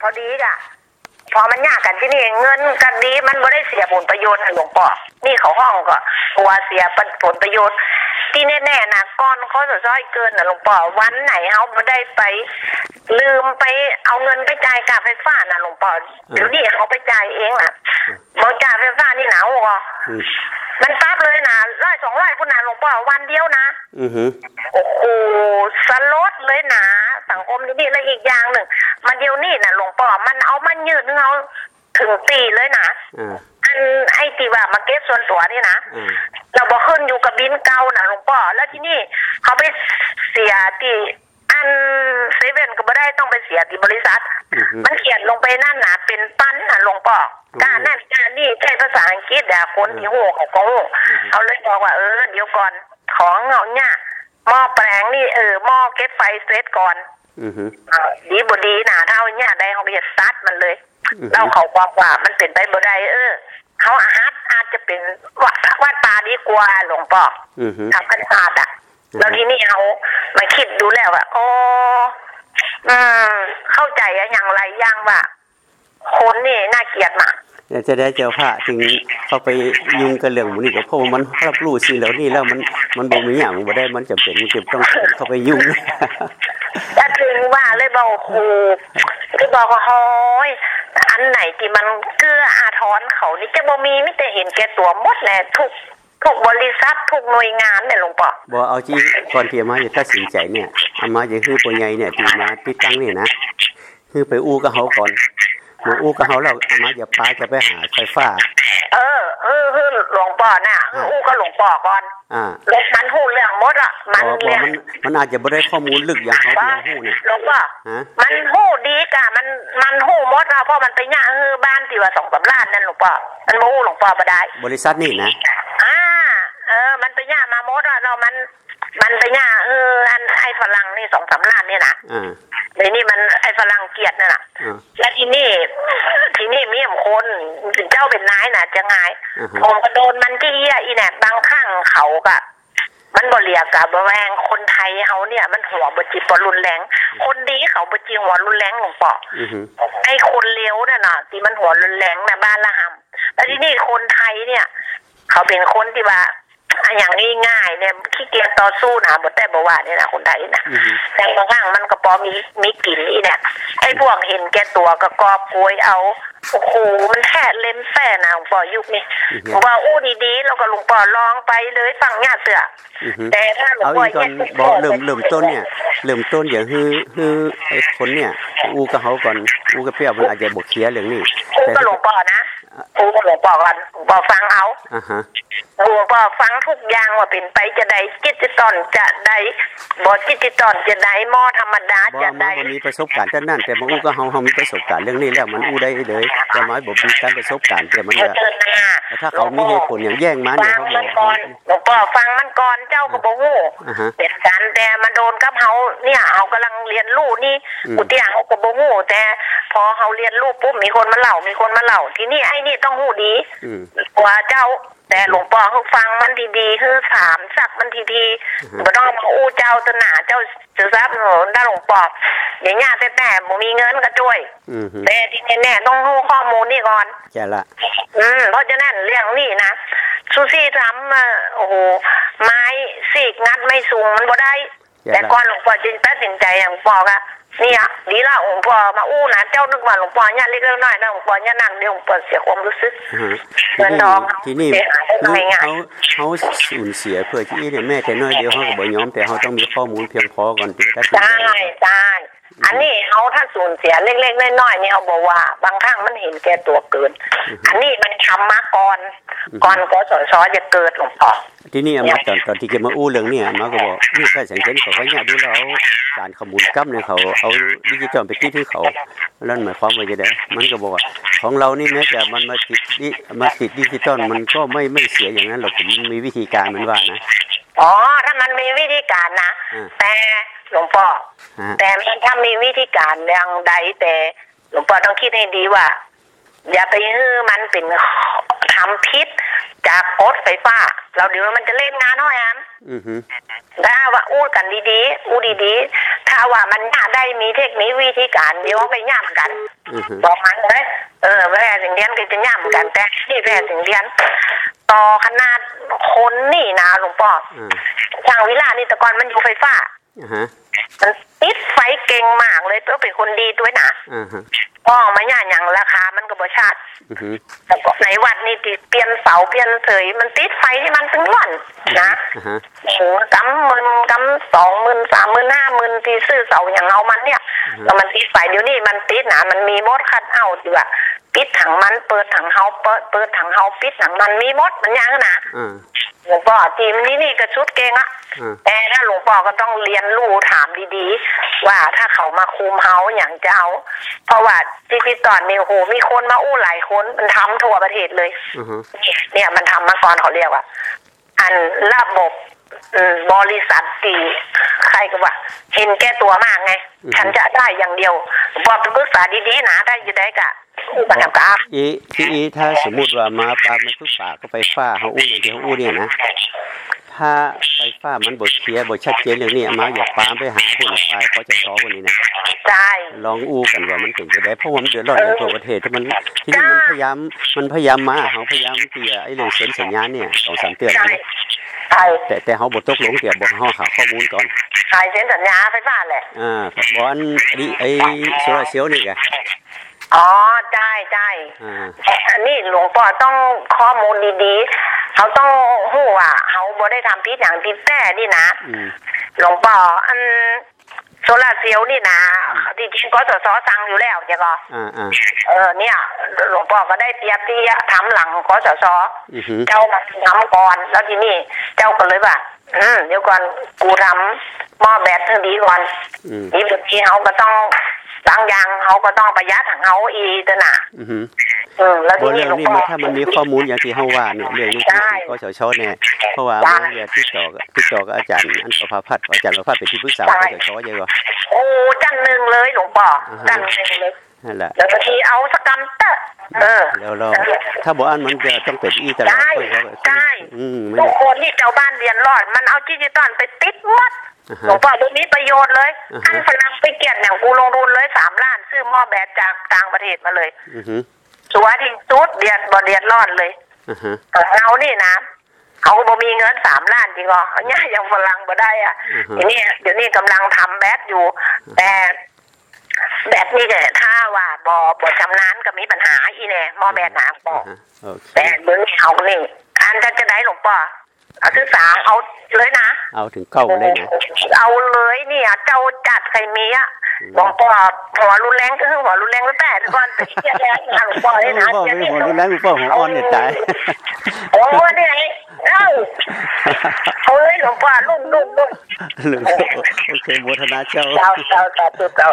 พอดีจ้ะพอมันยากกันที่นี่เงินกันดีมันไม่ได้เสียผลประโยชน์นะหลวงพ่อนี่เขาห้องก็กลัวเสียผลประโยชน์ ที่แน่ๆนะก้อนเขาจะซ้อยเกินนะหลวงพ่อวันไหนเขาไม่ได้ไป ลืมไปเอาเงินไปจ่ายกาไฟฟ้านะหลวงพ่อเดี๋ยวนี้เขาไปจ่ายเองน่ะบริจ่ายไฟฟ้านี่หนาวก็อืมมันปั๊บเลยนะร้อยสองร้อยพุ่นนะหลวงพ่อวันเดียวนะอือหือโอ้โหสลดเลยนะสังคมนี่และอีกอย่างหนึ่งมันเดียวนี่นะหลวงพ่อมันเอามันยืดเอาถึงตีเลยนะ อ่าอันไอ้ที่ว่ามาเก็บส่วนตัวนี่นะอ่าเราบอกขึ้นอยู่กับบินเก่านะหลวงพ่อแล้วที่นี่เขาไปเสียที่อันเซเว่นก็ไม่ได้ต้องไปเสียที่บริษัทอือหือมันเขียนลงไปนั่นนะเป็นปั้นนะหลวงพ่อการนั่นการนี่ใช้ภาษาอังกฤษอะคนที่หูเขาก็หูเขาเลยบอกว่าเออเดี๋ยวก่อนของเงาเนี่ยหม้อแปลงนี่เออหม้อเก็บไฟเซตก่อนอือหือเออดีบดีนะเท่าเนี่ยได้เขาไปจะซัดมันเลยอือฮึเราเขาบอกว่ามันเป็นไปบ่ได้เออ เขาอาจอาจจะเป็นวัดวัดป่าดีกว่าหลวงพ่ออือหือทำกันศาสตร์อะอืมแล้วทีนี้เอามาคิดดูแล้วว่าโอ้อืม เข้าใจอะอย่างไรอย่างว่าคนนี่น่าเกลียดมากอยากจะได้เจ้าพระถึงเข้าไปยุ่งกับเรื่องหมูนี่ก็เพราะว่ามันรับรู้สิ่งเหล่านี้แล้วมันมันบ่มีอย่างบ่ได้มันจำเป็นมันจะต้องเข้าไปยุ่งแต่ถึงว่าเลยบอกครูเลยบอกว่าโอ้ยอั นไหนที่มันเกื้ออาทรเขานี่จะบ่มีมิแต่เห็นแก่ตัวหมดแหละทุกทุกบริษัททุกหน่วยงานเนี่ยหลวงพ่อบ่เอาจริงก่อนที่อามาจะตัดสินใจเนี่ยอามาจะคือปัญญาเนี่ยที่มาติดตั้งนี่นะคือไปอู้กับเขาก่อนเมื่ออู้กับเขาแล้วอามาจะพาจะไปหาไฟฟ้า เออเออเออ หลวงพ่อน่ะเอออู้ก็หลวงพ่อก่อนอ่ารถมันหูเรื่องหมดอะเพมันราะเรียนมันมันอาจจะบ่ได้ข้อมูลลึกอย่างเขาที่ว่าเราฮู้เนี่ยหลวงพ่อฮะมันหูดีกะมันมันหูหมดอะเพราะมันไปย่าเออบ้านที่ว่าสองสามล้านนั่นหลวงพ่อมันโมหลวงพ่อบ่ได้ บริษัทนี่นะอ่าเออ มันไปย่ามาหมดอะเรามันมันไปย่าเอออันไอ้ฝรั่งนี่สองสามล้านนี่นะอ่า เดี๋ยวนี้มันไอ้ฝรั่งเกลียดนั่นน่ะอ่า แล้วที่นี่ ที่นี่มีมคนถึงเจ้าเป็นนายน่ะ จะไงอ่าฮะผมก็โดนมันที่เหี้ยอีแหนบบางข้างเขากะมันบ่เรียกกับบแวงคนไทยเขาเนี่ย มันหัวบจิตบ่รุนแรง คนดีเขาบจิหัวรุนแรงหลวงพ่ออือหือไอ้คนเลวน่ะน่ะที่มันหัวรุนแรงนะบ้านละหำแล้วที่นี่คนไทยเนี่ย เขาเป็นคนที่ว่า อย่างง่ายๆเนี่ยขี้เกียจต่อสู้นะบ่แต่บ่ว่าเนี่ยนะคนไทยนะอือหือแต่บางครั้งมันก็พอมีมีกลิ่นนี่เนี่ยไอ้พวกเห็นแก่ตัวก็กอบโกยเอาโอ้โหมันแค่เล่มแฝนะหลวงพ่อยุคนี้อือฮึว่าอู้ดีๆแล้วก็หลวงพ่อลองไปเลยฟังญาติเสืออือหือแต่ถ้าหลวงเอาพ่ออีกก่อนแยกบอกเริ่มเริ่มต้นเนี่ยเริ่มต้นอย่างคือคือไอ้คนเนี่ยอู้กับเขาก่อนอู้กับเปรี้ยวมันอาจจะบกเคลียร์เรื่องนี้อู้ก็หลวงพ่อนะ อู้ก็หลวงพ่อกันหลวงพ่อฟังเอาอ่าฮะหลวงพ่อฟังทุกอย่างว่าเป็นไปจะได้กิจตอนจะได้บ่กิจตอนจะได้หม้อธรรมดาบ่จะมาได้บ่มีประสบการณ์ด้านนั้นแต่มาอู้กับเขาเขามีประสบการณ์เรื่องนี้แล้วมันอู้ได้เลยแต่น้อยบ่มีการประสบการณ์แต่มันเอก็อเดินหน้าแต่ถ้าเขามีเหตุผลอย่างแย่งมาเนี่ยฟังเขาบมัอนกก่อนหลวงพ่อฟังมันก่อนเจ้าก็บ่ฮู้อ่าฮะเป็นการ แต่มาโดนกับเฮาเนี่ยเฮากำลังเรียนรู้นี่อุติยาเฮาก็บ่ฮู้แต่พอเฮาเรียนรู้ปุ๊บมีคนมาเล่ามีคนมาเล่า ทีนี้ไอ้นี่ต้องฮู้ดีกว่าเจ้า แต่หลวงพ่อเขาฟังมันดีๆคือถามสักมันทีอือฮึๆบ่ต้องมาอู้เจ้าตวหนาเจ้าสือทรัพย์หนูได้หลวงพ่ออย่างเงี้ยแต่แต่บ่มีเงินก็ช่วยอืมฮึแต่ที่แน่ๆต้องรู้ข้อมูลนี่ก่อนแค่ละอืมเพราะฉะนั้นเรื่องนี้นะซูซี่ทำมาโอ้โหไม้สีกงัดไม่สูงมันบ่ได้ แค่แต่ละก่อนหลวงพ่อจึงตัดสินใจอย่างบอกอะเนี่ยดีละหลวงพ่อมาอู้นะเจ้านึกว่าหลวงพ่อเนี่ยเล็กๆน้อยๆนะหลวงพ่อเนี่ยนั่งเดี๋ยวหลวงพ่อเสียความรู้สึกอ่าฮะเงินทองทีนี้เสียหายได้ง่ายเขาเขาสูญเสียเพื่อที่เนี่ยแม่แต่น้อยเดียวเขาก็บ่ยอมแต่เขาต้องมีข้อมูลเพียงพอก่อนถึงจะตัดสินใช่ใจใช่ อันนี้เขาถ้าสูญเสียเล็กๆน้อยๆนี่เขาบอกว่า บางครั้งมันเห็นแก่ตัวเกิน อันนี้มันทำมาก่อนก่อนกสศจะเกิดหลวงพ่อทีนี้อามาตอนตอนที่แกมาอู้เรื่องเนี่ยอามาก็บอกนี่ใครสังเกตเขาก็เนี่ยดูแล้วเอาการข้อมูลกำเนี่ยเขาเอาดิจิตอลไปติดให้เขาแล้วหมายความว่าจะได้มันก็บอกว่าของเรานี่แม้แต่มันมาติดดิมาติดดิจิตอลมันก็ไม่ไม่เสียอย่างนั้นหรอกผมมีวิธีการมันว่านะอ๋อถ้ามันมีวิธีการนะอืมแต่ หลวงพ่อ ฮะ แต่มันถ้ามีวิธีการอย่างใดแต่หลวงพ่อต้องคิดให้ดีว่า อย่าไปฮื้อมันเป็นทำพิษใจจากโพสต์ไฟฟ้า เราเดี๋ยวมันจะเล่นงานห้อยอันอือฮึถ้าว่าอู้กันดีๆ อู้ดีๆ ถ้าว่ามันยากได้มีเทคนิควิธีการเดี๋ยวไปย่ำกัน อือฮึบอกมันเลยเออแพร่สิงเดียนก็จะย่ำกัน แต่ที่แพร่สิงเดียน ต่อขนาดคนนี่นะหลวงพ่ออ่าช่างวิลานี่แต่ก่อนมันอยู่ไฟฟ้าอ่าฮะ มันติดไฟเก่งมากเลยตัวเป็นคนดีด้วยนะอ่าฮะพ่อมาย่าอย่างราคามันก็บ่ชาติอือฮึแต่ก็ในวัดนี่ติเปลี่ยนเสาเปลี่ยนเสยมันติดไฟที่มันถึงวันนะอ่าฮะโอ้โหกำหมื่นกำสองหมื่นสามหมื่นห้าหมื่นที่ซื้อเสาอย่างเอามันเนี่ยแล้วมันติดไฟเดี๋ยวนี้มันติดนะมันมีมดคัดเอาอยู่อะ ปิดถังมันเปิดถังเฮาเปิดเปิดถังเฮาปิดถังมันมีมดมันยังนะอ่าหลวงพ่อจีมนี่นี่ก็ชุดเก่งอะอ่าแต่ถ้าหลวงพ่อก็ต้องเรียนรู้ถามดีๆ ว่าถ้าเขามาคุมเฮาอย่างจะเอาเพราะว่าจีพีตอนนี่โอ้โหมีคนมาอู้หลายคนมันทำทั่วประเทศเลยอือฮึเนี่ยมันทำมาก่อนเขาเรียกว่าอันระบบอืม บริษัทตีใครก็ว่า เห็นแก่ตัวมากไง ฉันจะได้อย่างเดียวบอกไปปรึกษาดีๆนะถ้าจะได้กะอุปการะอีที่อีถ้าสมมุติว่ามาปลามาทุกป่าก็ไฟฟ้าเฮาอู้อย่างที่เฮาอู้เนี่ยนะถ้าไฟฟ้ามันบ่เคลียร์บ่ชัดเจนเรื่องนี้มาอย่าปามไปหาผู้หลักไปเขาจะซ้อวันนี้นะใช่ลองอู้กันว่ามันเป็นจะได้เพราะว่ามันเดือดร้อนกันทั่วประเทศถ้ามันที่นี่มันพยายามมันพยายามมาเฮาพยายามที่จะไอ้เรื่องเซ็นสัญญาณเนี่ยสองสามเดือนใช่แล้วนะ ใช่แต่แต่เฮาบ่ตกลงเดี๋ยวบ่เฮาหาข้อมูลก่อนใช่เซ็นสัญญาไฟฟ้าแหละอ่าบ่อันนี้ไอ้โซลาร์เซลล์นี่ไงอ๋อใช่ใช่อ่าอันนี้หลวงพ่อต้องข้อมูลดีๆเขาต้องหู้ว่าเขาบ่ได้ทำพิษอย่างที่แต่นี่นะอืมหลวงพ่ออันโซ ลาร์เซลล์นี่นะที่จริงก็สสสั่งอยู่แล้วเจ้าก็อ่าอ่าเออเนี่ยหลวงพ่อก็ได้เตรียมที่จะทำหลังกสสอือฮึเจ้ามาทำก่อนแล้วทีนี้เจ้าก็เลยว่าอืมเดี๋ยวก่อนกูทำหม้อแบตเท่าดีก่อนอืมนี่บางทีเขาก็ต้อง บางอย่างเขาก็ต้องประหยัดของเขาอีกตัวน่ะอือฮึอืมแล้วบ่ทีนี้เรื่องหลวงนี้พ่อมันถ้ามันมีข้อมูลอย่างที่เฮาว่าเนี่ยเรื่องนี้ใช่ก็ชชเนี่ยเพราะว่าใช่มันเนี่ยติดต่อกับติดต่อกับอาจารย์อันประภาพัฒน์อาจารย์ประภาพัฒน์เป็นที่ปรึกษาใช่กชใหญ่กว่าโอ้จันหนึ่งเลยหลวงพ่ออ่าฮะจันหนึ่งเลย นั่นแหละแล้วบางทีเอาสกกรรมเตอะเออแล้วเราถ้าบ่อันมันจะต้องเป็นอีตลอดได้ค่อยว่าได้อืมไม่ทุกได้คนที่เจ้าบ้านเรียนรอด มันเอาดิจิตอลไปติดหมดอ่าหลวฮะงพ่อดูมีประโยชน์เลยอ่าฮะอันฝรั่งไปเกลียดอย่างกูลงทุนเลยสามล้าน ซื้อหม้อแบตจากต่างประเทศมาเลยอือฮึสัวที่สุดเรียนบ่เรียนรอดเลยอ่าฮะแต่เรานี่นะเขาบ่มีเงินสามล้านจริงเหรอเขาเนี่ยยังฝรั่งบ่ได้อะอือฮึทีนี้เดี๋ยวนี้กำลังทำแบตอยู่ แต่ แบตนี่เนี่ยถ้าว่าบ่บ่ชำนาญก็มีปัญหาอีแน่หม้อแบตหนาบออ่ากฮะโอเคแต่เดี๋ยวนี้เขานี่อันจะจะได้หลวงพ่อเอาศึกษาเอาเลยนะ เอาถึงเก้าเลยนะเอาเลยเนี่ย เจ้าจัดใครมีอะหลวงพ่อหัวรุนแรงก็คือหัวรุนแรงแล้วแต่ทุกคนไปเที่ยวแล้วนะหลวงพ่อเลยนะพ่อไม่หัวรุนแรงพ่อหัวอ่อนเนี่ยตายโอ้เนี่ย เอ้าเอาเลยหลวงพ่อลุ่มลุ่มลุ่มโอเคโมทนาเจ้าเจ้าเจ้าเจ้าเจ้า